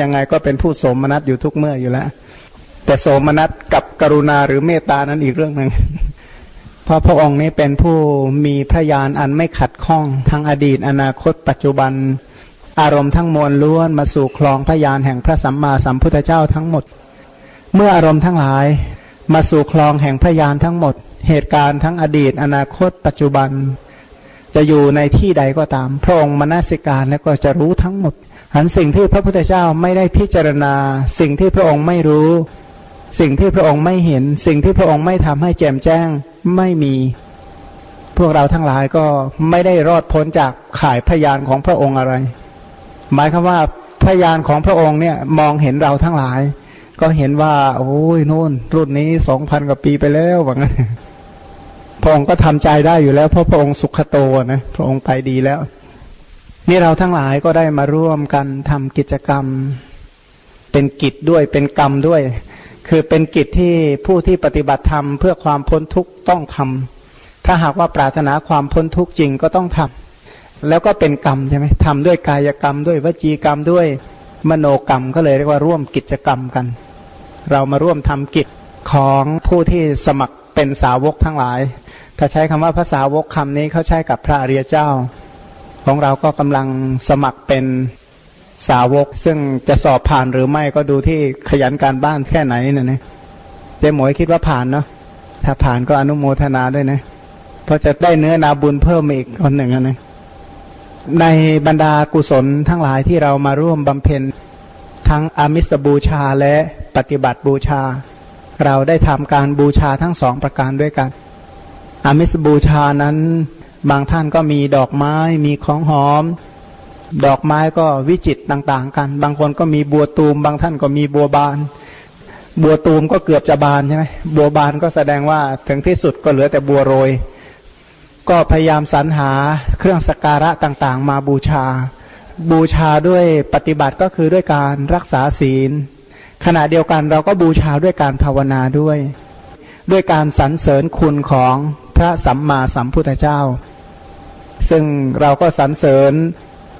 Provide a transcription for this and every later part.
ยังไงก็เป็นผู้โสมนัสอยู่ทุกเมื่ออยู่แล้ว แต่โสมนัสกับกรุณาหรือเมตตานั้นอีกเรื่องหนึ่งเพราะพระองค์นี้เป็นผู้มีพระญาณอันไม่ขัดข้องทั้งอดีต อนาคต ปัจจุบัน อารมณ์ทั้งมวลล้วนมาสู่คลองพระญาณแห่งพระสัมมาสัมพุทธเจ้าทั้งหมด เมื่ออารมณ์ทั้งหลาย มาสู่คลองแห่งพระญาณทั้งหมด เหตุการณ์ทั้งอดีต อนาคต ปัจจุบันจะอยู่ในที่ใดก็ตาม พระองค์มนสิการแล้วก็จะรู้ทั้งหมด หันสิ่งที่พระพุทธเจ้าไม่ได้พิจารณา สิ่งที่พระองค์ไม่รู้ สิ่งที่พระองค์ไม่เห็น สิ่งที่พระองค์ไม่ทำให้แจ่มแจ้งไม่มี พวกเราทั้งหลายก็ไม่ได้รอดพ้นจากข่ายพยานของพระองค์อะไร หมายคือว่าพยานของพระองค์เนี่ยมองเห็นเราทั้งหลาย ก็เห็นว่า โอ้ยนู่น รุ่นนี้สองพันกว่าปีไปแล้วว่างั้นพระองค์ก็ทำใจได้อยู่แล้วเพราะพระองค์สุขโตนะพระองค์ไปดีแล้ว นี่เราทั้งหลายก็ได้มาร่วมกันทำกิจกรรม เป็นกิจด้วยเป็นกรรมด้วย คือเป็นกิจที่ผู้ที่ปฏิบัติธรรมเพื่อความพ้นทุกข์ต้องทำถ้าหากว่าปรารถนาความพ้นทุกข์จริงก็ต้องทำแล้วก็เป็นกรรมใช่ไหมทำด้วยกายกรรมด้วยวจีกรรมด้วยมโนกรรมก็เลยเรียกว่าร่วมกิจกรรมกัน เรามาร่วมทำกิจของผู้ที่สมัครเป็นสาวกทั้งหลาย ถ้าใช้คำว่าภาษาวกคำนี้เขาใช้กับพระอริยเจ้า ของเราก็กำลังสมัครเป็นสาวก ซึ่งจะสอบผ่านหรือไม่ก็ดูที่ขยันการบ้านแค่ไหนนะเนี่ยเจ๊หมวยคิดว่าผ่านเนาะถ้าผ่านก็อนุโมทนาด้วยนะเพราะจะได้เนื้อนาบุญเพิ่มอีกคนหนึ่งนะในบรรดากุศลทั้งหลายที่เรามาร่วมบำเพ็ญทั้งอามิสบูชาและปฏิบัติบูชา เราได้ทำการบูชาทั้งสองประการด้วยกันอามิสบูชานั้น บางท่านก็มีดอกไม้มีของหอม ดอกไม้ก็วิจิตต่าง ๆ กัน บางคนก็มีบัวตูม บางท่านก็มีบัวบาน บัวตูมก็เกือบจะบานใช่ไหมบัวบานก็แสดงว่าถึงที่สุดก็เหลือแต่บัวโรย ก็พยายามสรรหาเครื่องสักการะต่างๆ มาบูชา บูชาด้วยปฏิบัติก็คือด้วยการรักษาศีล ขณะเดียวกันเราก็บูชาด้วยการภาวนาด้วย ด้วยการสรรเสริญคุณของพระสัมมาสัมพุทธเจ้า ซึ่งเราก็สรรเสริญ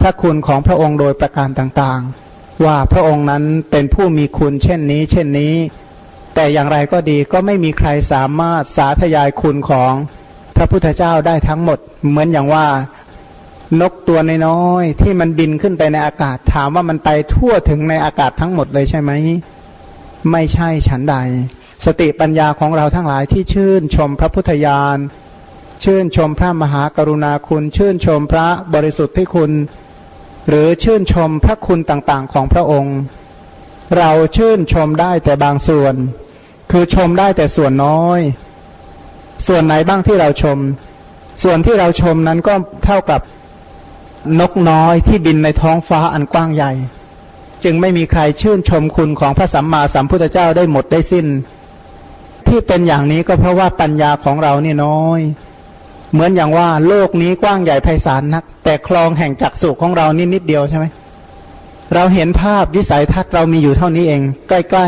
พระคุณของพระองค์โดยประการต่างๆ ว่าพระองค์นั้นเป็นผู้มีคุณเช่นนี้ เช่นนี้ แต่อย่างไรก็ดีก็ไม่มีใครสามารถสาธยายคุณของพระพุทธเจ้าได้ทั้งหมด เหมือนอย่างว่านกตัวน้อยๆที่มันบินขึ้นไปในอากาศถามว่ามันไปทั่วถึงในอากาศทั้งหมดเลยใช่ไหมไม่ใช่ฉันใด สติปัญญาของเราทั้งหลายที่ชื่นชมพระพุทธญาณ ชื่นชมพระมหากรุณาคุณ ชื่นชมพระบริสุทธิ์ที่คุณ หรือชื่นชมพระคุณต่างๆ ของพระองค์ เราชื่นชมได้แต่บางส่วน คือชมได้แต่ส่วนน้อย ส่วนไหนบ้างที่เราชม ส่วนที่เราชมนั้นก็เท่ากับนกน้อยที่บินในท้องฟ้าอันกว้างใหญ่ จึงไม่มีใครชื่นชมคุณของพระสัมมาสัมพุทธเจ้าได้หมดได้สิ้น ที่เป็นอย่างนี้ก็เพราะว่าปัญญาของเรานี่น้อย เหมือนอย่างว่าโลกนี้กว้างใหญ่ไพศาลนัก แต่คลองแห่งจักสุขของเรานี่นิดเดียวใช่ไหมเราเห็นภาพวิสัยทัศน์เรามีอยู่เท่านี้เอง ใกล้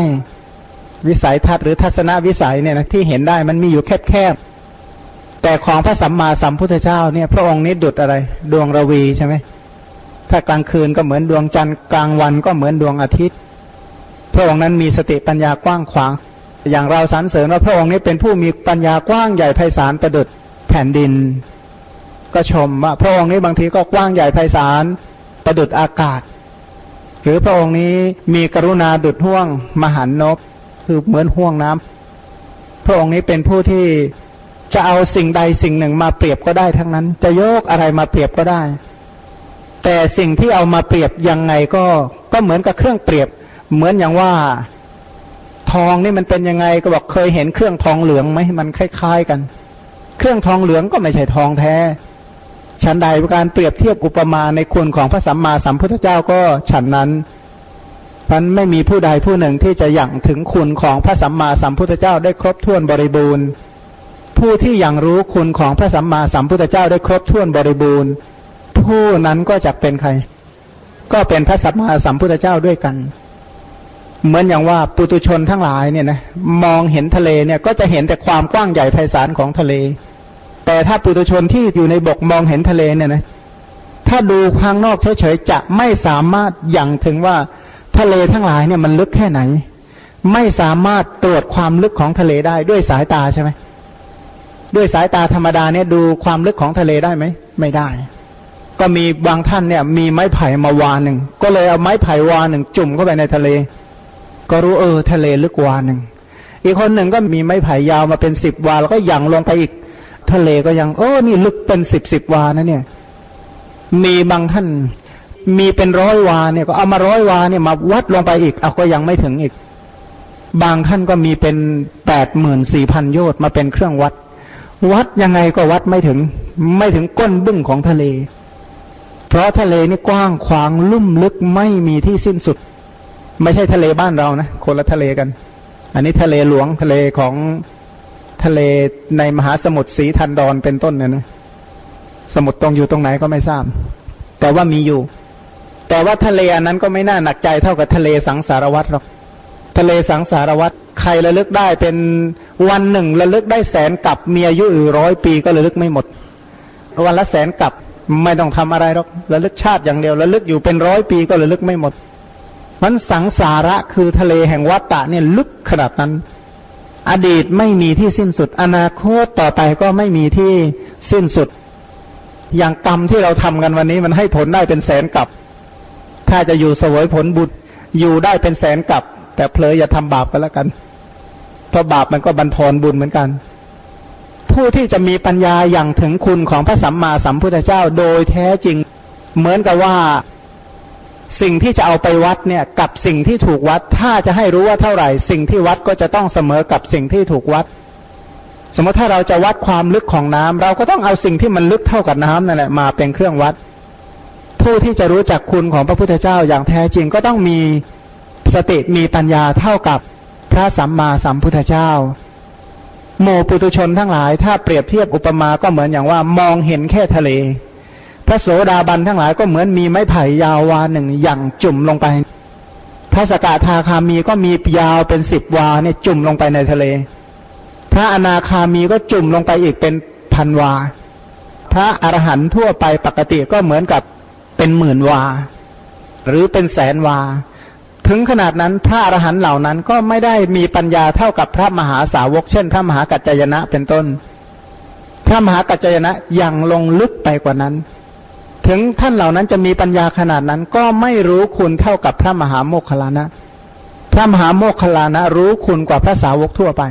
ๆ วิสัยทัศน์หรือทัศนวิสัยเนี่ยนะที่เห็นได้มันมีอยู่แคบๆ แต่ของพระสัมมาสัมพุทธเจ้าเนี่ย พระองค์นี้ดุดอะไร ดวงระวีใช่ไหมถ้ากลางคืนก็เหมือนดวงจันทร์กลางวันก็เหมือนดวงอาทิตย์ พระองค์นั้นมีสติปัญญากว้างขวาง อย่างเราสรรเสริญว่าพระองค์นี้เป็นผู้มีปัญญากว้างใหญ่ไพศาลประดุจ แผ่นดิน ก็ชมว่าพระองค์นี้บางทีก็กว้างใหญ่ไพศาลประดุดอากาศ หรือพระองค์นี้มีกรุณาดุดห่วงมหันนบคือเหมือนห่วงน้ำพระองค์นี้เป็นผู้ที่จะเอาสิ่งใดสิ่งหนึ่งมาเปรียบก็ได้ทั้งนั้น จะยกอะไรมาเปรียบก็ได้ แต่สิ่งที่เอามาเปรียบยังไงก็ก็เหมือนกับเครื่องเปรียบ เหมือนอย่างว่าทองนี่มันเป็นยังไงก็บอกเคยเห็นเครื่องทองเหลืองไหมมันคล้าย ๆ กัน เครื่องทองเหลืองก็ไม่ใช่ทองแท้ฉันใดการเปรียบเทียบอุปมาในคุณของพระสัมมาสัมพุทธเจ้าก็ฉันนั้นพันไม่มีผู้ใดผู้หนึ่งที่จะยั่งถึงคุณของพระสัมมาสัมพุทธเจ้าได้ครบถ้วนบริบูรณ์ ผู้ที่ยังรู้คุณของพระสัมมาสัมพุทธเจ้าได้ครบถ้วนบริบูรณ์ ผู้นั้นก็จะเป็นใคร ก็เป็นพระสัมมาสัมพุทธเจ้าด้วยกัน เหมือนอย่างว่าปุตุชนทั้งหลายเนี่ยนะมองเห็นทะเลเนี่ยก็จะเห็นแต่ความกว้างใหญ่ไพศาลของทะเล แต่ถ้าปุถุชนที่อยู่ในบกมองเห็นทะเลเนี่ยนะถ้าดูข้างนอกเฉยๆจะไม่สามารถยังถึงว่าทะเลทั้งหลายเนี่ยมันลึกแค่ไหน ไม่สามารถตรวจความลึกของทะเลได้ด้วยสายตาใช่ไหมด้วยสายตาธรรมดาเนี่ยดูความลึกของทะเลได้ไหมไม่ได้ ก็มีบางท่านเนี่ย มีไม้ไผ่มาวาหนึ่งก็เลยเอาไม้ไผ่วาหนึ่งจุ่มเข้าไปในทะเล ก็รู้เออ ทะเลลึกวาหนึ่งอีกคนหนึ่งก็มีไม้ไผ่ยาวมาเป็นสิบวาแล้วก็ยังลงไปอีก ทะเลก็ยังโอ้นี่ลึกเป็นสิบสิบวานะเนี่ย มีบางท่าน มีเป็นร้อยวาเนี่ย ก็เอามาร้อยวาเนี่ยมาวัดลงไปอีก เอาก็ยังไม่ถึงอีก บางท่านก็มีเป็นแปดหมื่นสี่พันโยชน์มาเป็นเครื่องวัด วัดยังไงก็วัดไม่ถึง ไม่ถึงก้นบึ้งของทะเล เพราะทะเลนี่กว้างขวางลุ่มลึกไม่มีที่สิ้นสุด ไม่ใช่ทะเลบ้านเรานะคนละทะเลกัน อันนี้ทะเลหลวงทะเลของ ทะเลในมหาสมุทรสีทันดอนเป็นต้นเนี่ยนะ สมุทรตรงอยู่ตรงไหนก็ไม่ทราบ แต่ว่ามีอยู่ แต่ว่าทะเลอันนั้นก็ไม่น่าหนักใจเท่ากับทะเลสังสารวัตรหรอกทะเลสังสารวัตรใครระลึกได้เป็นวันหนึ่งระลึกได้แสนกับมีอายุอยู่ร้อยปีก็ระลึกไม่หมด วันละแสนกับไม่ต้องทำอะไรหรอกระลึกชาติอย่างเดียวระลึกอยู่เป็นร้อยปีก็ระลึกไม่หมดมันสังสาระคือทะเลแห่งวัฏฏะเนี่ยลึกขนาดนั้น อดีตไม่มีที่สิ้นสุด อนาคตต่อไปก็ไม่มีที่สิ้นสุด อย่างกรรมที่เราทำกันวันนี้มันให้ผลได้เป็นแสนกับ ถ้าจะอยู่เสวยผลบุญอยู่ได้เป็นแสนกับ แต่เพลยอย่าทำบาปกันแล้วกัน เพราะบาปมันก็บันทอนบุญเหมือนกัน ผู้ที่จะมีปัญญาอย่างถึงคุณของพระสัมมาสัมพุทธเจ้าโดยแท้จริง เหมือนกับว่า สิ่งที่จะเอาไปวัดเนี่ยกับสิ่งที่ถูกวัด ถ้าจะให้รู้ว่าเท่าไหร่ สิ่งที่วัดก็จะต้องเสมอกับสิ่งที่ถูกวัด สมมติถ้าเราจะวัดความลึกของน้ำเราก็ต้องเอาสิ่งที่มันลึกเท่ากับน้ำนั่นแหละมาเป็นเครื่องวัด ผู้ที่จะรู้จักคุณของพระพุทธเจ้าอย่างแท้จริงก็ต้องมีสติมีปัญญาเท่ากับพระสัมมาสัมพุทธเจ้าโมปุตุชนทั้งหลาย ถ้าเปรียบเทียบอุปมาก็เหมือนอย่างว่ามองเห็นแค่ทะเล ระโสดาบันทั้งหลายก็เหมือนมีไม้ไผ่ยาววาหนึ่งอย่างจุ่มลงไป พระสกทาคามีก็มียาวเป็นสิบวาเนี่ยจุ่มลงไปในทะเล พระอนาคามีก็จุ่มลงไปอีกเป็นพันวา พระอรหันต์ทั่วไปปกติก็เหมือนกับเป็นหมื่นวา หรือเป็นแสนวา ถึงขนาดนั้นพระอรหันต์เหล่านั้นก็ไม่ได้มีปัญญาเท่ากับพระมหาสาวก เช่น พระมหากัจจยนะเป็นต้น พระมหากัจจยนะยังลงลึกไปกว่านั้น ถึงท่านเหล่านั้นจะมีปัญญาขนาดนั้น ก็ไม่รู้คุณเท่ากับพระมหาโมคคลานะ พระมหาโมคคลานะ รู้คุณกว่าพระสาวกทั่วไป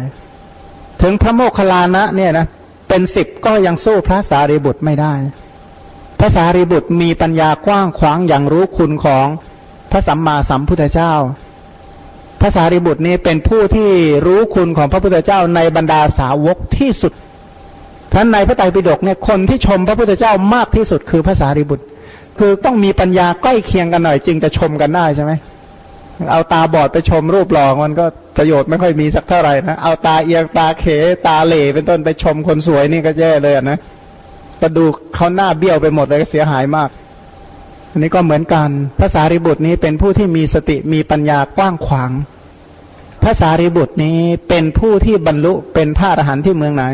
ถึงพระโมคคลานะ เนี่ยนะเป็นสิบก็ยังสู้พระสารีบุตรไม่ได้ พระสารีบุตรมีปัญญากว้างขวางอย่างรู้คุณของพระสัมมาสัมพุทธเจ้า พระสารีบุตรนี้เป็นผู้ที่รู้คุณของพระพุทธเจ้าในบรรดาสาวกที่สุด ท่านในพระไตรปิฎกเนี่ยคนที่ชมพระพุทธเจ้ามากที่สุดคือภาษาริบุตร คือต้องมีปัญญาใกล้เคียงกันหน่อยจึงจะชมกันได้ใช่ไหมเอาตาบอดไปชมรูปหล่อมันก็ประโยชน์ไม่ค่อยมีสักเท่าไหร่นะเอาตาเอียงตาเขตาเหล่เป็นต้นไปชมคนสวยนี่ก็แย่เลยนะก็ดูเขาหน้าเบี้ยวไปหมดเลยก็เสียหายมาก อันนี้ก็เหมือนกันภาษาริบุตรนี้เป็นผู้ที่มีสติมีปัญญากว้างขวางภาษาริบุตรนี้เป็นผู้ที่บรรลุเป็นพระอรหันต์ที่เมืองไหน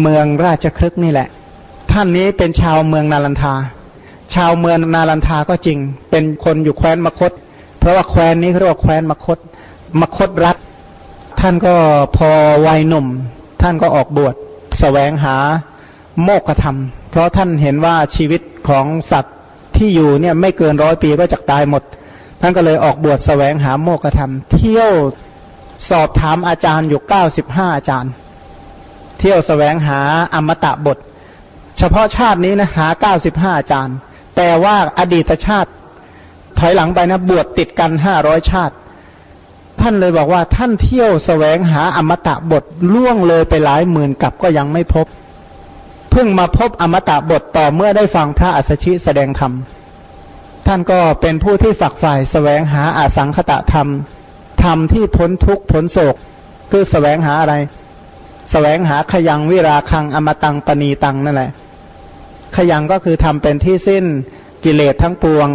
เมืองราชครึกนี่แหละ ท่านนี้เป็นชาวเมืองนาลันทา ชาวเมืองนาลันทาก็จริง เป็นคนอยู่แคว้นมคต เพราะว่าแคว้นนี้เขาเรียกว่าแคว้นมคต มคตรัฐ ท่านก็พอวัยหนุ่ม ท่านก็ออกบวชสแสวงหาโมกขธรรม เพราะท่านเห็นว่าชีวิตของสัตว์ที่อยู่เนี่ยไม่เกินร้อยปีก็จะตายหมด ท่านก็เลยออกบวชสแสวงหาโมกขธรรม เที่ยวสอบถามอาจารย์อยู่เก้าสิบห้าอาจารย์ เที่ยวสแสวงหาอมตะบท เฉพาะชาตินี้นะหาเก้าสิบห้าอาจารย์ แต่ว่าอดีตชาติ ถอยหลังไปนะบวชติดกันห้าร้อยชาติ ท่านเลยบอกว่าท่านเที่ยวสแสวงหาอมตะบทล่วงเลยไปหลายหมื่นกับก็ยังไม่พบ เพิ่งมาพบอมตะบทต่อเมื่อได้ฟังพระอัสชิแสดงธรรมท่านก็เป็นผู้ที่ฝักใฝ่แสวงหาอาสังคตะธรรม ธรรมที่พ้นทุกข์พ้นโศก คือแสวงหาอะไร แสวงหาขยังวิราคังอมตังปณีตังนั่นแหละ ขยังก็คือทำเป็นที่สิ้นกิเลสทั้งปวง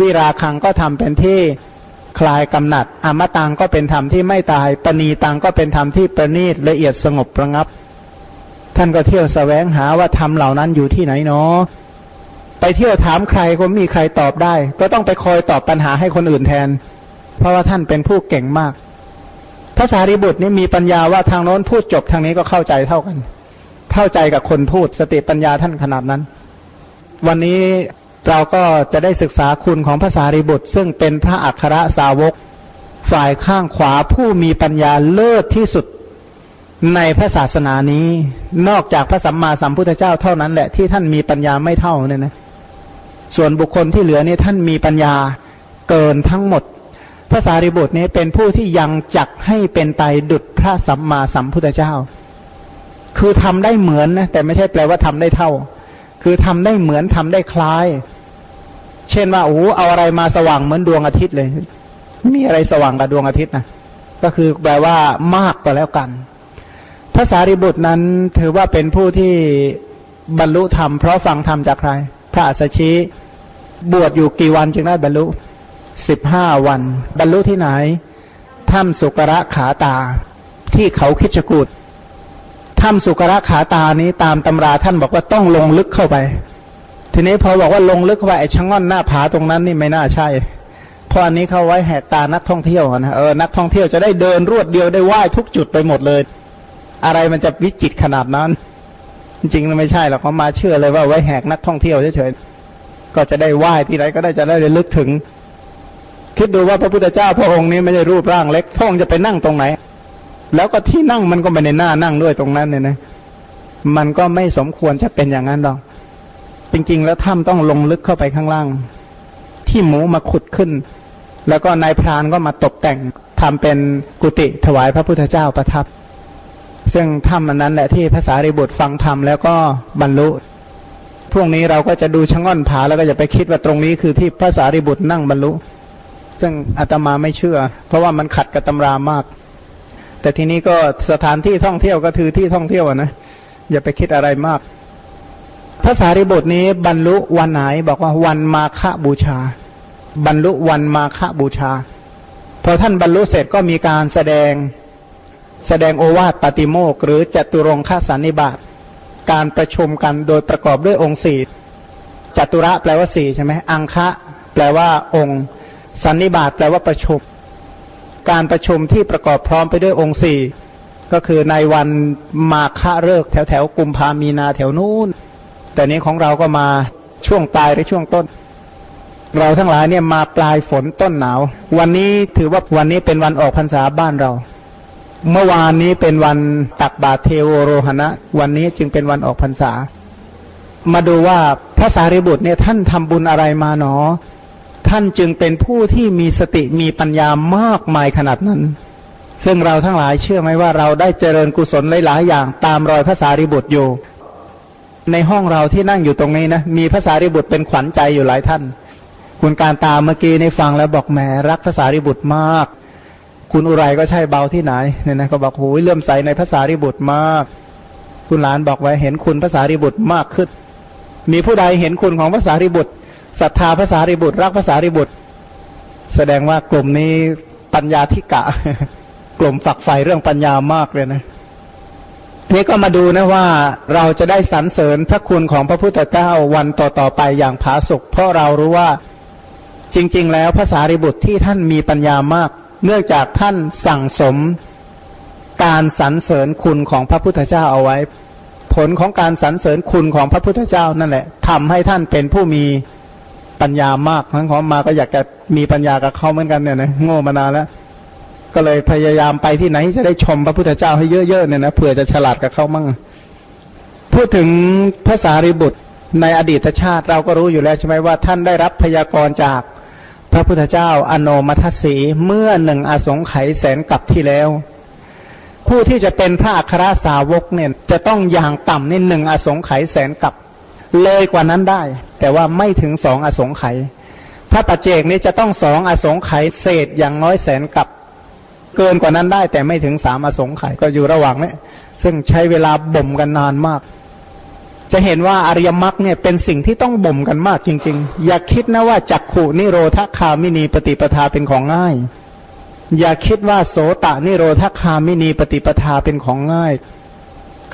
วิราคังก็ทำเป็นที่คลายกำหนัด อมตังก็เป็นธรรมที่ไม่ตาย ปณีตังก็เป็นธรรมที่ประณีตละเอียดสงบประงับ ท่านก็เที่ยวแสวงหาว่าธรรมเหล่านั้นอยู่ที่ไหนเนาะไปเที่ยวถามใครก็มีใครตอบได้ ก็ต้องไปคอยตอบปัญหาให้คนอื่นแทน เพราะว่าท่านเป็นผู้เก่งมาก ภาษาริบุตรนี่มีปัญญาว่าทางโน้นพูดจบทางนี้ก็เข้าใจเท่ากัน เข้าใจกับคนพูดสติปัญญาท่านขนาดนั้น วันนี้เราก็จะได้ศึกษาคุณของภาษาริบุตร ซึ่งเป็นพระอัครสาวก ฝ่ายข้างขวาผู้มีปัญญาเลิศที่สุดในพระศาสนานี้ นอกจากพระสัมมาสัมพุทธเจ้าเท่านั้นแหละที่ท่านมีปัญญาไม่เท่าเนี่ยนะ ส่วนบุคคลที่เหลือนี่ท่านมีปัญญาเกินทั้งหมด พระสารีบุตรนี้เป็นผู้ที่ยังจักให้เป็นไปดุจพระสัมมาสัมพุทธเจ้า คือทำได้เหมือนนะแต่ไม่ใช่แปลว่าทำได้เท่า คือทำได้เหมือนทำได้คล้าย เช่นว่าโอ้เอาอะไรมาสว่างเหมือนดวงอาทิตย์เลย มีอะไรสว่างกับดวงอาทิตย์นะก็คือแปลว่ามากก็แล้วกันพระสารีบุตรนั้นถือว่าเป็นผู้ที่บรรลุธรรมเพราะฟังธรรมจากใคร พระอัสสชิบวชอยู่กี่วันจึงได้บรรลุ สิบห้าวัน บรรลุที่ไหน ถ้ำสุกระขาตา ที่เขาคิชกูดถ้ำสุกระขาตานี้ตามตำราท่านบอกว่าต้องลงลึกเข้าไป ทีนี้พอบอกว่าลงลึกเข้าไปไอ้ชะง่อนหน้าผาตรงนั้นนี่ไม่น่าใช่ เพราะอันนี้เขาไว้แหกตานักท่องเที่ยวนะเออนักท่องเที่ยวจะได้เดินรวดเดียวได้ไหว้ทุกจุดไปหมดเลย อะไรมันจะวิจิตขนาดนั้น จริงๆไม่ใช่หรอกเขามาเชื่อเลยว่าไว้แหกนักท่องเที่ยวเฉยๆก็จะได้ไหว้ที่ไหนก็ได้จะได้ลึกถึง คิดดูว่าพระพุทธเจ้าพระองค์นี้ไม่ใช่รูปร่างเล็กพระองค์จะไปนั่งตรงไหน แล้วก็ที่นั่งมันก็ไม่ในหน้านั่งด้วยตรงนั้นเนี่ยนะ มันก็ไม่สมควรจะเป็นอย่างนั้นหรอกจริง ๆ แล้วถ้ำต้องลงลึกเข้าไปข้างล่าง ที่หมูมาขุดขึ้น แล้วก็นายพรานก็มาตกแต่งทำเป็นกุฏิถวายพระพุทธเจ้าประทับ ซึ่งถ้ำอันั้นแหละที่ภาษาริบุตรฟังธรรมแล้วก็บรรลุพวกนี้เราก็จะดูชะง่อนผาแล้วก็จะไปคิดว่าตรงนี้คือที่ภาษาริบุตรนั่งบรรลุ ซึ่งอาตมาไม่เชื่อ เพราะว่ามันขัดกับตำรามาก แต่ทีนี้ก็สถานที่ท่องเที่ยวก็คือที่ท่องเที่ยวนะอย่าไปคิดอะไรมากภาษาริบทนี้บรรลุวันไหนบอกว่าวันมาฆบูชา บรรลุวันมาฆบูชาพอท่านบรรลุเสร็จก็มีการแสดงแสดงโอวาทปฏิโมกหรือจตุรงคสันนิบาตการประชุมกันโดยประกอบด้วยองค์สี่จตุระแปลว่าสี่ใช่ไหมอังคะ แปลว่าองค์ สันนิบาตแปลว่าประชุม การประชุมที่ประกอบพร้อมไปด้วยองค์สี่ก็คือในวันมาฆะเลิกแถวแถวกุมภามีนาแถวนู้น แต่นี้ของเราก็มาช่วงปลายหรือช่วงต้น เราทั้งหลายเนี่ยมาปลายฝนต้นหนาว วันนี้ถือว่าวันนี้เป็นวันออกพรรษาบ้านเรา เมื่อวานนี้เป็นวันตักบาตรเทโวโรหณะ วันนี้จึงเป็นวันออกพรรษา มาดูว่าพระสารีบุตรเนี่ยท่านทำบุญอะไรมาหนอ ท่านจึงเป็นผู้ที่มีสติมีปัญญามากมายขนาดนั้น ซึ่งเราทั้งหลายเชื่อไหมว่าเราได้เจริญกุศลหลายๆอย่างตามรอยพระสารีบุตรอยู่ ในห้องเราที่นั่งอยู่ตรงนี้นะมีพระสารีบุตรเป็นขวัญใจอยู่หลายท่าน คุณการตามเมื่อกี้ในฟังแล้วบอกแหมรักพระสารีบุตรมาก คุณอุไรก็ใช่เบาที่ไหนเนี่ยนะก็บอกโอ้ยเลื่อมใสในพระสารีบุตรมาก คุณหลานบอกไว้เห็นคุณพระสารีบุตรมากขึ้น มีผู้ใดเห็นคุณของพระสารีบุตร ศรัทธาภาษาริบุตร รักภาษาริบุตร แสดงว่ากลุ่มนี้ปัญญาธิกะ กลุ่มฝักใฝ่เรื่องปัญญามากเลยนะนี่ก็มาดูนะว่าเราจะได้สรรเสริญพระคุณของพระพุทธเจ้าวันต่อๆไปอย่างผาสุกเพราะเรารู้ว่าจริง ๆ แล้วภาษาริบุตรที่ท่านมีปัญญามาก เนื่องจากท่านสั่งสมการสรรเสริญคุณของพระพุทธเจ้าเอาไว้ ผลของการสรรเสริญคุณของพระพุทธเจ้านั่นแหละทำให้ท่านเป็นผู้มี ปัญญามากทั้งของมาก็อยากจะมีปัญญากับเขาเหมือนกันเนี่ยนะโง่มานานแล้ว ก็เลยพยายามไปที่ไหนจะได้ชมพระพุทธเจ้าให้เยอะๆเนี่ยนะเผื่อจะฉลาดกับเขามั่งพูดถึงภาษาริบุตรในอดีตชาติเราก็รู้อยู่แล้วใช่ไหมว่า ท่านได้รับพยากรณ์จากพระพุทธเจ้าอโนมัทสีเมื่อหนึ่งอสงไขยแสนกับที่แล้ว ผู้ที่จะเป็นพระอัครสาวกเนี่ยจะต้องอย่างต่ำนี่หนึ่งอสงไขยแสนกับ เลยกว่านั้นได้ แต่ว่าไม่ถึงสองอสงไขยพระปัจเจกนี้จะต้องสองอสงไขยเศษอย่างน้อยแสนกัปเกินกว่านั้นได้ แต่ไม่ถึงสามอสงไขยก็อยู่ระหว่างนี้ซึ่งใช้เวลาบ่มกันนานมาก จะเห็นว่าอริยมรรคเนี่ยเป็นสิ่งที่ต้องบ่มกันมากจริง ๆ อย่าคิดนะว่าจักขุนิโรธคามินีปฏิปทาเป็นของง่าย อย่าคิดว่าโสตะนิโรธคามินีปฏิปทาเป็นของง่าย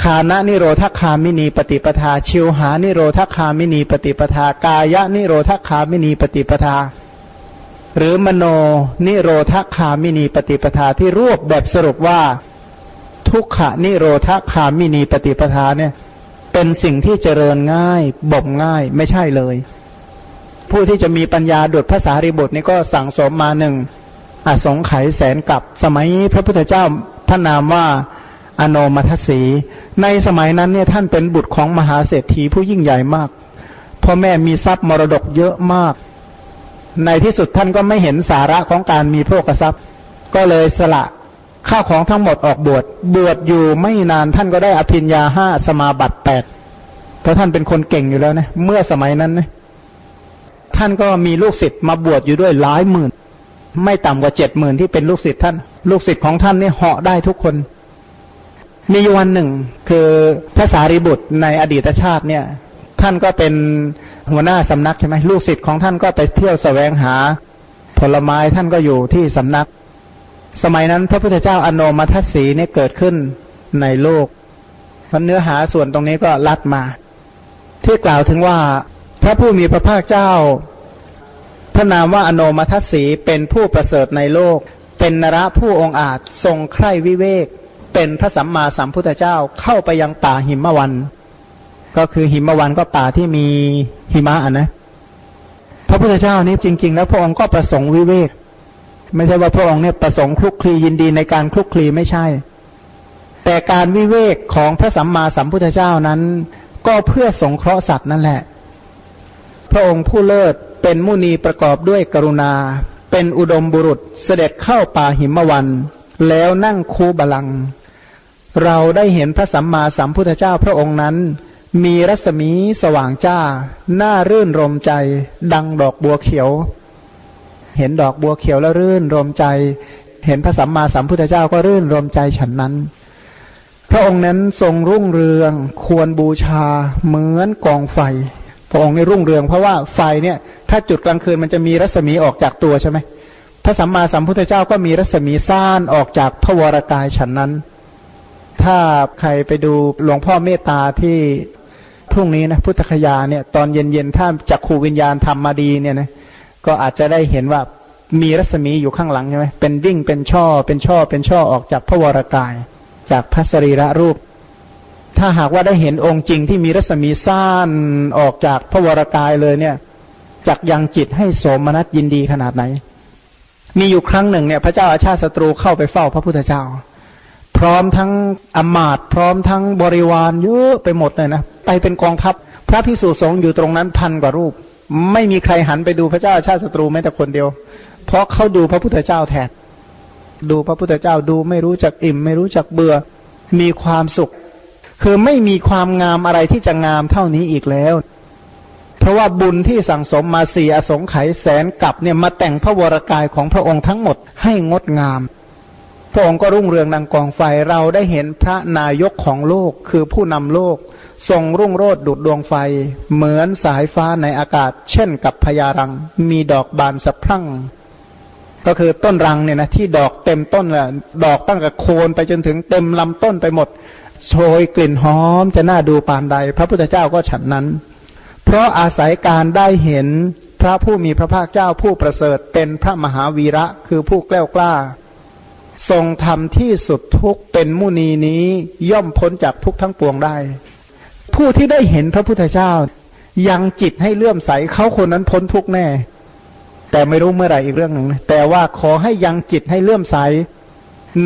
ฆานะนิโรธคามินีปฏิปทา ชิวหานิโรธคามินีปฏิปทา กายะนิโรธคามินีปฏิปทา หรือมโนนิโรธคามินีปฏิปทาที่รวบแบบสรุปว่า ทุกขนิโรธคามินีปฏิปทาเนี่ย เป็นสิ่งที่เจริญง่ายบ่มง่ายไม่ใช่เลย ผู้ที่จะมีปัญญาดุดภาษาริบุตรนี่ก็สั่งสมมาหนึ่งอสงไขยแสนกับสมัยพระพุทธเจ้าพระนามว่า อโนมัทสี ในสมัยนั้นเนี่ยท่านเป็นบุตรของมหาเศรษฐีผู้ยิ่งใหญ่มากพ่อแม่มีทรัพย์มรดกเยอะมาก ในที่สุดท่านก็ไม่เห็นสาระของการมีโภกทรัพย์ ก็เลยสละข้าวของทั้งหมดออกบวชบวชอยู่ไม่นานท่านก็ได้อภิญญาห้าสมาบัติแปดเพราะท่านเป็นคนเก่งอยู่แล้วนะเมื่อสมัยนั้นนะท่านก็มีลูกศิษย์มาบวชอยู่ด้วยหลายหมื่น ไม่ต่ำกว่าเจ็ดหมื่นที่เป็นลูกศิษย์ท่าน ลูกศิษย์ของท่านเนี่ยเหาะได้ทุกคน มีวันหนึ่ง คือพระสารีบุตรในอดีตชาติเนี่ย ท่านก็เป็นหัวหน้าสำนักใช่ไหมลูกศิษย์ของท่านก็ไปเที่ยวสแสวงหาผลไม้ท่านก็อยู่ที่สำนัก สมัยนั้นพระพุทธเจ้าอโนมัทสีเนี่ยเกิดขึ้นในโลกพันเนื้อหาส่วนตรงนี้ก็ลัดมา ที่กล่าวถึงว่าพระผู้มีพระภาคเจ้า พระนามว่าอโนมัทสีเป็นผู้ประเสริฐในโลก เป็นนระผู้องอาจทรงใคร่วิเวก เป็นพระสัมมาสัมพุทธเจ้าเข้าไปยังป่าหิมะวัน ก็คือหิมะวันก็ป่าที่มีหิมะอะนะ พระพุทธเจ้านี้จริง ๆ แล้วพระองค์ก็ประสงค์วิเวกไม่ใช่ว่าพระองค์เนี่ยประสงค์คลุกคลียินดีในการคลุกคลีไม่ใช่ แต่การวิเวกของพระสัมมาสัมพุทธเจ้านั้น ก็เพื่อสงเคราะห์สัตว์นั่นแหละ พระองค์ผู้เลิศเป็นมุนีประกอบด้วยกรุณา เป็นอุดมบุรุษเสด็จเข้าป่าหิมะวัน แล้วนั่งคูบาลัง เราได้เห็นพระสัมมาสัมพุทธเจ้าพระองค์นั้น มีรัศมีสว่างจ้า หน่ารื่นรมใจ ดังดอกบัวเขียว เห็นดอกบัวเขียวแล้วรื่นรมใจ เห็นพระสัมมาสัมพุทธเจ้าก็รื่นรมใจฉันนั้น พระองค์นั้นทรงรุ่งเรือง ควรบูชาเหมือนกองไฟ พระองค์นี่รุ่งเรืองเพราะว่าไฟเนี่ย ถ้าจุดกลางคืนมันจะมีรัศมีออกจากตัวใช่ไหมพระสัมมาสัมพุทธเจ้าก็มีรัศมีซ่านออกจากพระวรากายฉันนั้น ถ้าใครไปดูหลวงพ่อเมตตาที่พรุ่งนี้นะพุทธคยาเนี่ย ตอนเย็นๆถ้าจักขูวิญญาณทำมาดีเนี่ยนะก็อาจจะได้เห็นว่ามีรัศมีอยู่ข้างหลังใช่ไหมเป็นวิ่งเป็นช่อ เป็นช่อเป็นช่อออกจากพระวรากาย จากพระสรีระรูป ถ้าหากว่าได้เห็นองค์จริงที่มีรัศมีซ่านออกจากพระวรากายเลยเนี่ยจักยังจิตให้โสมนัสยินดีขนาดไหน มีอยู่ครั้งหนึ่งเนี่ย พระเจ้าอาชาติศัตรูเข้าไปเฝ้าพระพุทธเจ้า ร้อมทั้งอมาตพร้อมทั้งบริวารเยอะไปหมดเลยนะไปเป็นกองทัพ พระพิสุสงฆ์อยู่ตรงนั้นพันกว่ารูป ไม่มีใครหันไปดูพระเจ้าชาติศัตรูแม้แต่คนเดียว เพราะเขาดูพระพุทธเจ้าแทนดูพระพุทธเจ้าดูไม่รู้จักอิ่ม ไม่รู้จักเบื่อมีความสุข คือไม่มีความงามอะไรที่จะงามเท่านี้อีกแล้ว เพราะว่าบุญที่สั่งสมมาสี่อสงไขยแสนกับเนี่ยมาแต่งพระวรากายของพระองค์ทั้งหมดให้งดงาม พระองค์ก็รุ่งเรืองดังกองไฟเราได้เห็นพระนายกของโลกคือผู้นำโลก ทรงรุ่งโรดดุดดวงไฟ เหมือนสายฟ้าในอากาศ เช่นกับพญารัง มีดอกบานสะพรั่ง ก็คือต้นรังเนี่ยนะที่ดอกเต็มต้นแหละดอกตั้งแต่โคนไปจนถึงเต็มลำต้นไปหมดโชยกลิ่นหอมจะน่าดูปานใด พระพุทธเจ้าก็ฉันนั้น เพราะอาศัยการได้เห็นพระผู้มีพระภาคเจ้าผู้ประเสริฐเป็นพระมหาวีระคือผู้แกล้วกล้า ทรงทำที่สุดทุกเป็นมุนีนี้ย่อมพ้นจากทุกทั้งปวงได้ ผู้ที่ได้เห็นพระพุทธเจ้า ยังจิตให้เลื่อมใสเขาคนนั้นพ้นทุกแน่ แต่ไม่รู้เมื่อไหร่อีกเรื่องหนึ่งแต่ว่าขอให้ยังจิตให้เลื่อมใส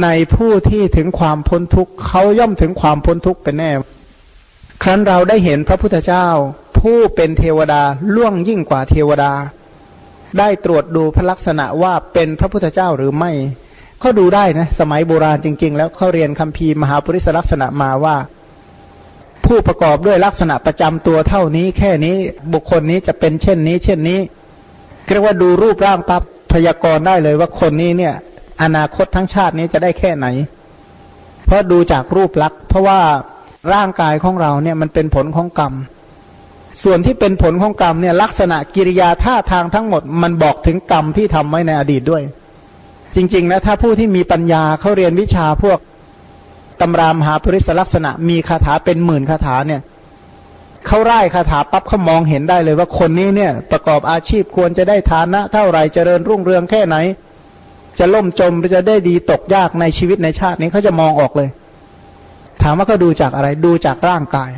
ในผู้ที่ถึงความพ้นทุกข์เขาย่อมถึงความพ้นทุกข์เป็นแน่ ครั้นเราได้เห็นพระพุทธเจ้า ผู้เป็นเทวดาล่วงยิ่งกว่าเทวดา ได้ตรวจดูพระลักษณะว่าเป็นพระพุทธเจ้าหรือไม่ เขาดูได้นะ สมัยโบราณจริง ๆ แล้วเขาเรียนคัมภีร์มหาปริศลักษณะมาว่า ผู้ประกอบด้วยลักษณะประจำตัวเท่านี้ แค่นี้บุคคลนี้จะเป็นเช่นนี้ เช่นนี้เรียกว่าดูรูปร่างปั๊บพยากรณ์ได้เลยว่าคนนี้เนี่ย อนาคตทั้งชาตินี้จะได้แค่ไหน เพราะดูจากรูปลักษณ์เพราะว่าร่างกายของเราเนี่ยมันเป็นผลของกรรม ส่วนที่เป็นผลของกรรมเนี่ย ลักษณะกิริยาท่าทางทั้งหมด มันบอกถึงกรรมที่ทำไว้ในอดีตด้วย จริงๆนะถ้าผู้ที่มีปัญญาเขาเรียนวิชาพวกตำรามหาปริศลักษณะ มีคาถาเป็นหมื่นคาถาเนี่ยเขาไล่คาถาปั๊บเขามองเห็นได้เลยว่าคนนี้เนี่ย ประกอบอาชีพควรจะได้ฐานะ เท่าไหร่เจริญรุ่งเรืองแค่ไหน จะล่มจมหรือจะได้ดีตกยากในชีวิตในชาตินี้เขาจะมองออกเลย ถามว่าเขาดูจากอะไรดูจากร่างกาย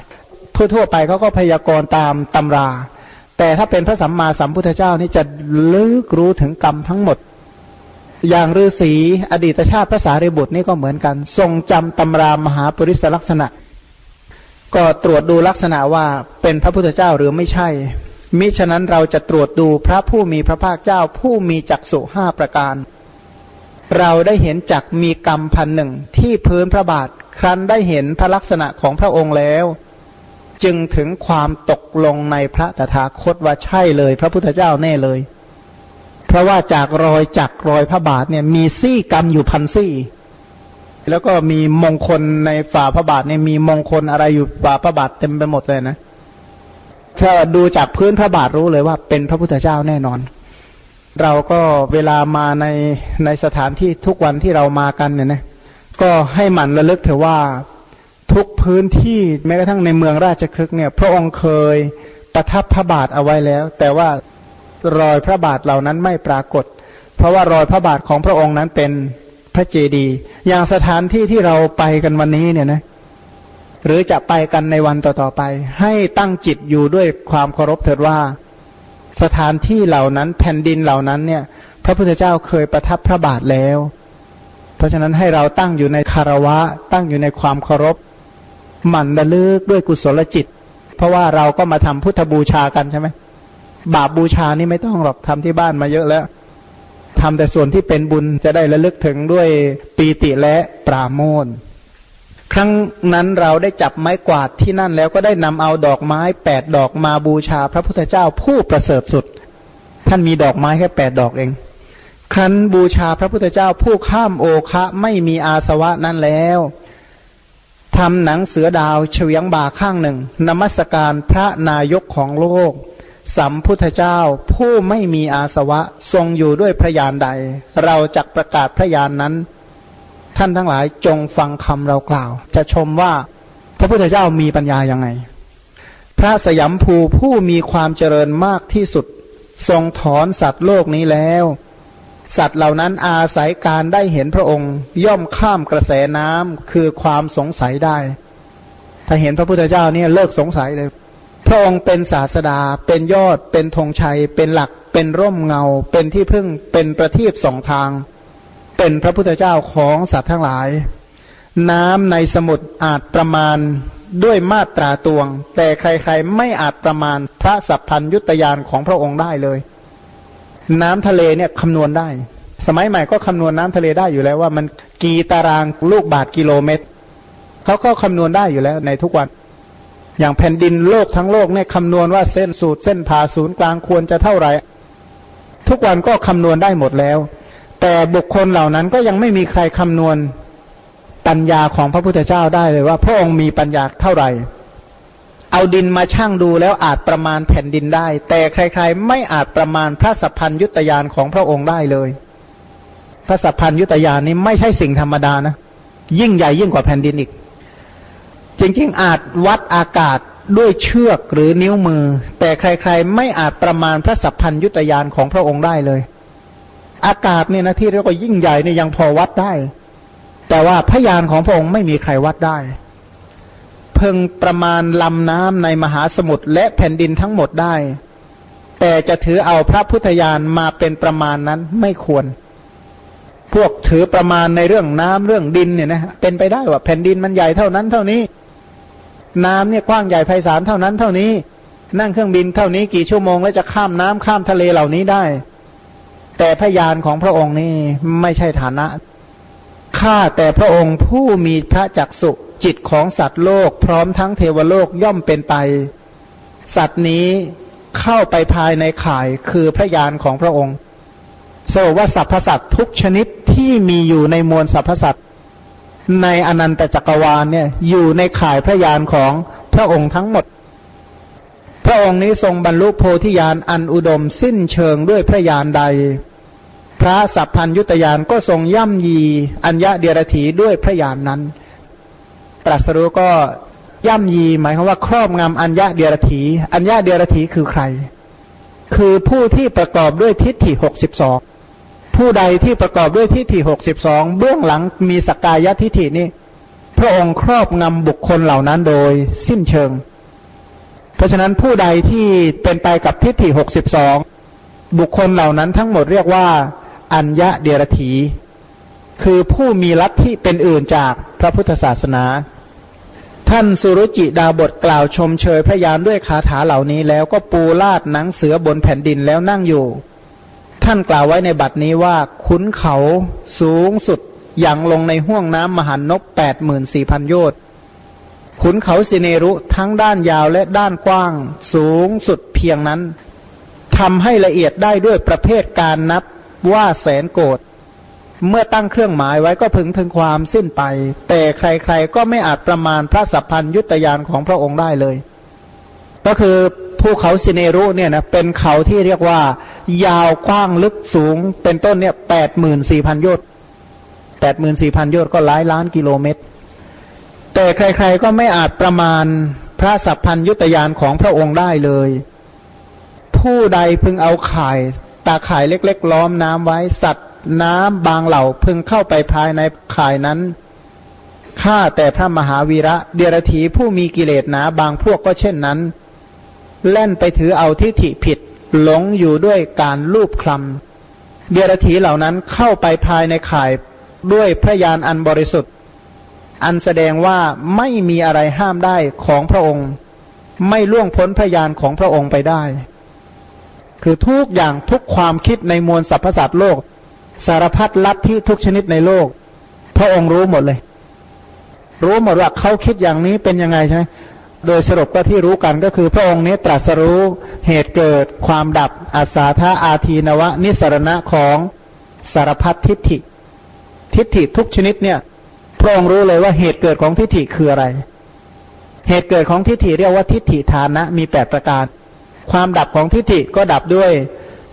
ทั่วๆไปเขาก็พยากรณ์ตามตำรา แต่ถ้าเป็นพระสัมมาสัมพุทธเจ้านี่จะลึกรู้ถึงกรรมทั้งหมด อย่างฤาษีอดีตชาติภาษาเรบุตรนี่ก็เหมือนกัน ทรงจำตำรามหาปริศลักษณะ ก็ตรวจดูลักษณะว่าเป็นพระพุทธเจ้าหรือไม่ใช่ มิฉะนั้นเราจะตรวจดูพระผู้มีพระภาคเจ้าผู้มีจักษุห้าประการ เราได้เห็นจักมีกรรมพันหนึ่งที่พื้นพระบาทครั้นได้เห็นพระลักษณะของพระองค์แล้ว จึงถึงความตกลงในพระตถาคตว่าใช่เลย พระพุทธเจ้าแน่เลย เพราะว่าจากรอยจักรอยพระบาทเนี่ย มีซี่กรรมอยู่พันซี่ แล้วก็มีมงคลในฝ่าพระบาทเนี่ยมีมงคลอะไรอยู่ฝ่าพระบาทเต็มไปหมดเลยนะถ้าดูจากพื้นพระบาทรู้เลยว่าเป็นพระพุทธเจ้าแน่นอน เราก็เวลามาในในสถานที่ทุกวันที่เรามากันเนี่ยนะก็ให้หมั่นระลึกเถอะว่าทุกพื้นที่แม้กระทั่งในเมืองราชครึกเนี่ย พระองค์เคยประทับพระบาทเอาไว้แล้ว แต่ว่า รอยพระบาทเหล่านั้นไม่ปรากฏ เพราะว่ารอยพระบาทของพระองค์นั้นเป็นพระเจดีย์อย่างสถานที่ที่เราไปกันวันนี้เนี่ยนะหรือจะไปกันในวันต่อๆไป ให้ตั้งจิตอยู่ด้วยความเคารพเถิดว่า สถานที่เหล่านั้นแผ่นดินเหล่านั้นเนี่ย พระพุทธเจ้าเคยประทับพระบาทแล้ว เพราะฉะนั้นให้เราตั้งอยู่ในคารวะ ตั้งอยู่ในความเคารพหมั่นระลึกด้วยกุศลจิต เพราะว่าเราก็มาทำพุทธบูชากันใช่ไหม บาปบูชานี่ไม่ต้องหรอกทำที่บ้านมาเยอะแล้วทำแต่ส่วนที่เป็นบุญจะได้ระลึกถึงด้วยปีติและปราโมทครั้งนั้นเราได้จับไม้กวาดที่นั่นแล้วก็ได้นำเอาดอกไม้แปดดอกมาบูชาพระพุทธเจ้าผู้ประเสริฐสุด ท่านมีดอกไม้แค่แปดดอกเองครั้นบูชาพระพุทธเจ้าผู้ข้ามโอคะไม่มีอาสวะนั้นแล้วทำหนังเสือดาวเฉียงบ่าข้างหนึ่ง นมัสการพระนายกของโลก สัมพุทธเจ้าผู้ไม่มีอาสวะทรงอยู่ด้วยพระยานใด เราจะประกาศพระยานนั้น ท่านทั้งหลายจงฟังคำเรากล่าว จะชมว่าพระพุทธเจ้ามีปัญญาย่างไง พระสยามภูผู้มีความเจริญมากที่สุด ทรงถอนสัตว์โลกนี้แล้ว สัตว์เหล่านั้นอาศัยการได้เห็นพระองค์ ย่อมข้ามกระแสน้ำคือความสงสัยได้ ถ้าเห็นพระพุทธเจ้าเนี่ยเลิกสงสัยเลย พระองค์เป็นศาสดา เป็นยอด เป็นธงชัย เป็นหลัก เป็นร่มเงา เป็นที่พึ่ง เป็นประทีปสองทาง เป็นพระพุทธเจ้าของสัตว์ทั้งหลาย น้ำในสมุทรอาจประมาณด้วยมาตราตวง แต่ใครๆไม่อาจประมาณพระสัพพัญยุตยานของพระองค์ได้เลย น้ำทะเลเนี่ยคำนวณได้ สมัยใหม่ก็คำนวณน้ำทะเลได้อยู่แล้วว่ามันกี่ตารางลูกบาทกิโลเมตรเขาก็คำนวณได้อยู่แล้วในทุกวัน อย่างแผ่นดินโลกทั้งโลกเนี่ยคำนวณว่าเส้นสูตรเส้นผ่าศูนย์กลางควรจะเท่าไหร่ ทุกวันก็คำนวณได้หมดแล้ว แต่บุคคลเหล่านั้นก็ยังไม่มีใครคำนวณปัญญาของพระพุทธเจ้าได้เลยว่า พระองค์มีปัญญาเท่าไหร่ เอาดินมาช่างดูแล้วอาจประมาณแผ่นดินได้ แต่ใครๆไม่อาจประมาณพระสัพพัญยุตยานของพระองค์ได้เลย พระสัพพัญยุตยานนี้ไม่ใช่สิ่งธรรมดานะ ยิ่งใหญ่ยิ่งกว่าแผ่นดินอีก จริงๆ อาจวัดอากาศด้วยเชือกหรือนิ้วมือ แต่ใครๆ ไม่อาจประมาณพระสัพพัญยุตยานของพระองค์ได้เลย อากาศเนี่ยนะที่เรียกว่ายิ่งใหญ่เนี่ยยังพอวัดได้ แต่ว่าพยานของพระองค์ไม่มีใครวัดได้ เพิ่งประมาณลำน้ำในมหาสมุทรและแผ่นดินทั้งหมดได้ แต่จะถือเอาพระพุทธญาณมาเป็นประมาณนั้นไม่ควร พวกถือประมาณในเรื่องน้ำเรื่องดินเนี่ยนะเป็นไปได้ว่าแผ่นดินมันใหญ่เท่านั้นเท่านี้ น้ำเนี่ยกว้างใหญ่ไพศาลเท่านั้นเท่านี้ นั่งเครื่องบินเท่านี้กี่ชั่วโมงแล้วจะข้ามน้ำข้ามทะเลเหล่านี้ได้ แต่พยานของพระองค์นี่ไม่ใช่ฐานะข้าแต่พระองค์ผู้มีพระจักสุจิตของสัตว์โลก พร้อมทั้งเทวโลกย่อมเป็นไป สัตว์นี้เข้าไปภายในข่ายคือพระยานของพระองค์โซว่าสรรพสัตว์ทุกชนิดที่มีอยู่ในมวลสรรพสัตว์ ในอนันตจักรวาลเนี่ย อยู่ในข่ายพระยานของพระองค์ทั้งหมด พระองค์นี้ทรงบรรลุโพธิญาณอันอุดมสิ้นเชิงด้วยพระยานใด พระสัพพัญยุตยานก็ทรงย่ำยีอัญญะเดียรถีด้วยพระยานนั้น ตรัสรู้ก็ย่ำยีหมายความว่าครอบงำอัญญาเดียรถีอัญญาเดียรถีคือใคร คือผู้ที่ประกอบด้วยทิฏฐิหกสิบสอง ผู้ใดที่ประกอบด้วยทิฏฐิหกสิบสองเบื้องหลังมีสกกายทิฏฐินี่พระองค์ครอบงำบุคคลเหล่านั้นโดยสิ้นเชิง เพราะฉะนั้นผู้ใดที่เป็นไปกับทิฏฐิหกสิบสองบุคคลเหล่านั้นทั้งหมดเรียกว่า อัญญะเดียรถีคือผู้มีลัทธิเป็นอื่นจากพระพุทธศาสนา ท่านสุรุจิดาบทกล่าวชมเชยพระยานด้วยคาถาเหล่านี้แล้วก็ปูลาดหนังเสือบนแผ่นดินแล้วนั่งอยู่ ท่านกล่าวไว้ในบัดนี้ว่าขุนเขาสูงสุดยังลงในห้วงน้ำมหันนกแปดหมื่นสี่พันโยชน์ขุนเขาสิเนรุทั้งด้านยาวและด้านกว้าง สูงสุดเพียงนั้นทำให้ละเอียดได้ด้วยประเภทการนับว่าแสนโกดเมื่อตั้งเครื่องหมายไว้ก็พึงถึงความสิ้นไป แต่ใครๆก็ไม่อาจประมาณพระสัพพัญยุตยานของพระองค์ได้เลย ก็คือ ภูเขาสิเนรุเนี่ยนะเป็นเขาที่เรียกว่า ยาวกว้างลึกสูง เป็นต้นเนี่ยแปดหมื่นสี่พันโยชน์แปดหมื่นสี่พันโยชน์ก็หลายล้านกิโลเมตร แต่ใครๆก็ไม่อาจประมาณพระสัพพัญยุตยานของพระองค์ได้เลย ผู้ใดพึงเอาข่าย ตาข่ายเล็กๆ ล้อมน้ำไว้สัตว์น้ำบางเหล่าพึงเข้าไปภายในข่ายนั้นข้าแต่พระมหาวีระเดียรถีผู้มีกิเลสหนาบางพวกก็เช่นนั้น เล่นไปถือเอาทิฏฐิผิด หลงอยู่ด้วยการลูบคลำเดียรถีเหล่านั้นเข้าไปภายในข่ายด้วยพระยานอันบริสุทธิ์ อันแสดงว่าไม่มีอะไรห้ามได้ของพระองค์ ไม่ล่วงพ้นพระยานของพระองค์ไปได้ คือทุกอย่างทุกความคิดในมวลสรรพสัตว์โลก สารพัดลัทธิทุกชนิดในโลก พระองค์รู้หมดเลย รู้หมดว่าเขาคิดอย่างนี้เป็นยังไงใช่ไหม โดยสรุปก็ที่รู้กันก็คือพระองค์นี้ตรัสรู้เหตุเกิดความดับอาสาธาอาทีนวะ นิสรณะของสารพัดทิฏฐิ ทิฏฐิทุกชนิดเนี่ย พระองค์รู้เลยว่าเหตุเกิดของทิฏฐิคืออะไร เหตุเกิดของทิฏฐิเรียกว่าทิฏฐิฐานะมีแปดประการ ความดับของทิฏฐิก็ดับด้วย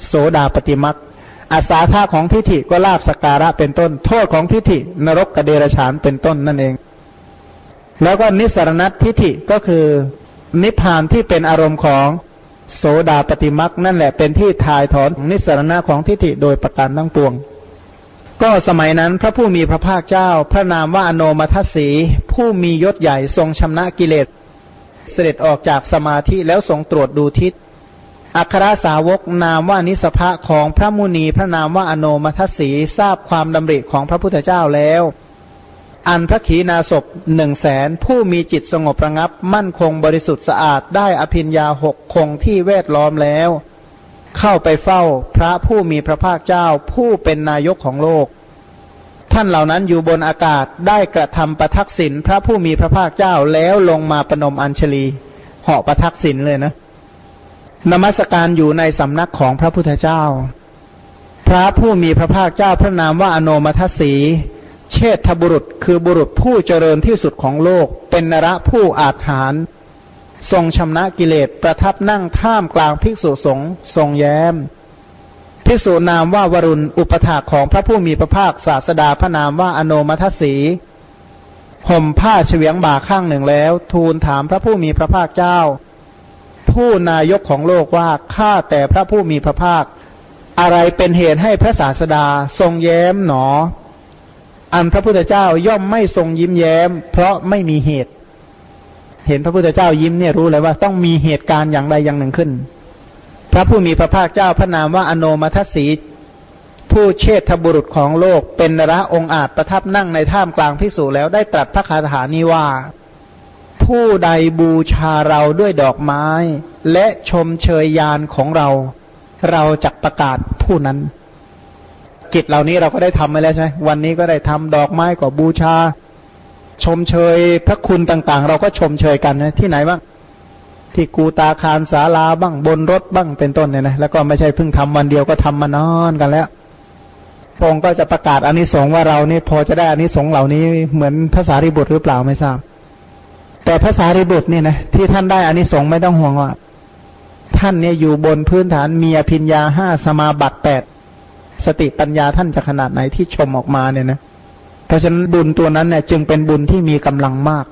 โสดาปฏิมักอาสาท่าของทิฏฐิก็ลาบสการะเป็นต้น โทษของทิฏฐินรกกระเดรฉานเป็นต้นนั่นเอง แล้วก็นิสรณัตทิฏฐิก็คือ นิพพานที่เป็นอารมณ์ของโสดาปฏิมักนั่นแหละเป็นที่ทายถอนนิสรณะของทิฏฐิโดยประการทั้งปวง ก็สมัยนั้นพระผู้มีพระภาคเจ้า พระนามว่าอโนมัทสี ผู้มียศใหญ่ทรงชำนะกิเลส เสด็จออกจากสมาธิแล้วทรงตรวจดูทิศอัครสาวกนามว่านิสภะของพระมุนีพระนามว่าอโนมัทสีทราบความดำริของพระพุทธเจ้าแล้ว อันพระขีณาสพหนึ่งแสนผู้มีจิตสงบระงับ มั่นคงบริสุทธิ์สะอาดได้อภินยาหกคงที่เวทล้อมแล้ว เข้าไปเฝ้าพระผู้มีพระภาคเจ้าผู้เป็นนายกของโลก ท่านเหล่านั้นอยู่บนอากาศได้กระทำประทักษิณพระผู้มีพระภาคเจ้าแล้วลงมาปนมอัญชลีเหาะประทักษิณเลยนะนมัสการอยู่ในสำนักของพระพุทธเจ้า พระผู้มีพระภาคเจ้าพระนามว่าอโนมัทสี เชษฐบุรุษคือบุรุษผู้เจริญที่สุดของโลก เป็นนระผู้อาจหารทรงชำนะกิเลสประทับนั่งท่ามกลางภิกษุสงฆ์ทรงแย้ม ภิกษุนามว่าวรุณอุปถาของพระผู้มีพระภาคศาสดาพระนามว่าอโนมัทสีห่มผ้าเฉียงบ่าข้างหนึ่งแล้ว ทูลถามพระผู้มีพระภาคเจ้า ผู้นายกของโลกว่าข้าแต่พระผู้มีพระภาค อะไรเป็นเหตุให้พระศาสดาทรงแย้มหนอ อันพระพุทธเจ้าย่อมไม่ทรงยิ้มแย้ม เพราะไม่มีเหตุ เห็นพระพุทธเจ้ายิ้มเนี่ยรู้เลยว่าต้องมีเหตุการณ์อย่างใดอย่างหนึ่งขึ้น พระผู้มีพระภาคเจ้าพระนามว่าอโนมัทสีผู้เชษฐบุรุษของโลกเป็นนระองค์อาจประทับนั่งในท่ามกลางพิสูจแล้วได้ตรัสพระคาถานี้ว่า ผู้ใดบูชาเราด้วยดอกไม้ และชมเชยยานของเรา เราจักประกาศผู้นั้น กิจเหล่านี้เราก็ได้ทำมาแล้วใช่วันนี้ก็ได้ทำดอกไม้ก็บูชา ชมเชยพระคุณต่างๆ เราก็ชมเชยกันนะที่ไหนบ้างที่กูตาคารศาลาบ้างบนรถบ้างเป็นต้นเนี่ยนะแล้วก็ไม่ใช่เพิ่งทำวันเดียวก็ทำมานอนกันแล้วพงก็จะประกาศอนนิสงส์ว่าเรานี่พอจะได้อนนิสงส์เหล่านี้เหมือนภาษาริบุตรหรือเปล่าไม่ทราบ แต่ภาษาริบุตรเนี่ยนะที่ท่านได้อานิสงส์ไม่ต้องห่วงว่า ท่านเนี่ยอยู่บนพื้นฐานมีอภิญญาห้าสมาบัติแปด สติปัญญาท่านจะขนาดไหนที่ชมออกมาเนี่ยนะเพราะฉะนั้นบุญตัวนั้นเนี่ยจึงเป็นบุญที่มีกำลังมาก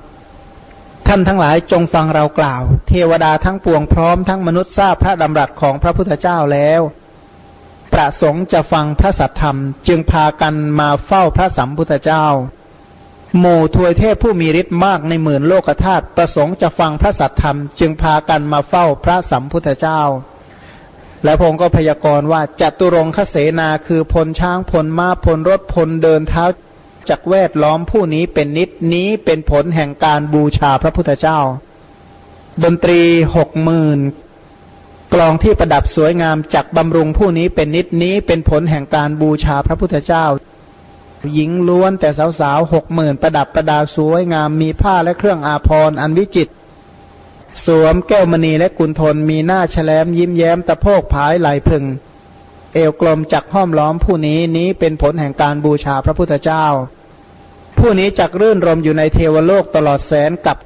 ท่านทั้งหลายจงฟังเรากล่าว เทวดาทั้งปวงพร้อมทั้งมนุษย์ทราบพระดำรัสของพระพุทธเจ้าแล้ว ประสงค์จะฟังพระสัทธรรม จึงพากันมาเฝ้าพระสัมพุทธเจ้าหมู่ทวยเทพผู้มีฤทธิ์มากในหมื่นโลกธาตุประสงค์จะฟังพระสัทธรรม จึงพากันมาเฝ้าพระสัมพุทธเจ้า แล้วพงก็พยากรณ์ว่าจัตุรงคเสนาคือพลช้างพลม้าพลรถพลเดินเท้าจักแวดล้อมผู้นี้เป็นนิดนี้เป็นผลแห่งการบูชาพระพุทธเจ้า ดนตรีหกหมื่นกลองที่ประดับสวยงามจักบำรุงผู้นี้เป็นนิดนี้เป็นผลแห่งการบูชาพระพุทธเจ้า หญิงล้วนแต่สาวๆหกหมื่นประดับประดาสวยงามมีผ้าและเครื่องอาภรณ์อันวิจิต สวมแก้วมณีและกุนทนมีหน้าแฉลมยิ้มแย้มตะโพกผายไหลพึง เอวกลมจักห้อมล้อมผู้นี้นี้เป็นผลแห่งการบูชาพระพุทธเจ้า ผู้นี้จักรื่นรมอยู่ในเทวโลกตลอดแสนกับ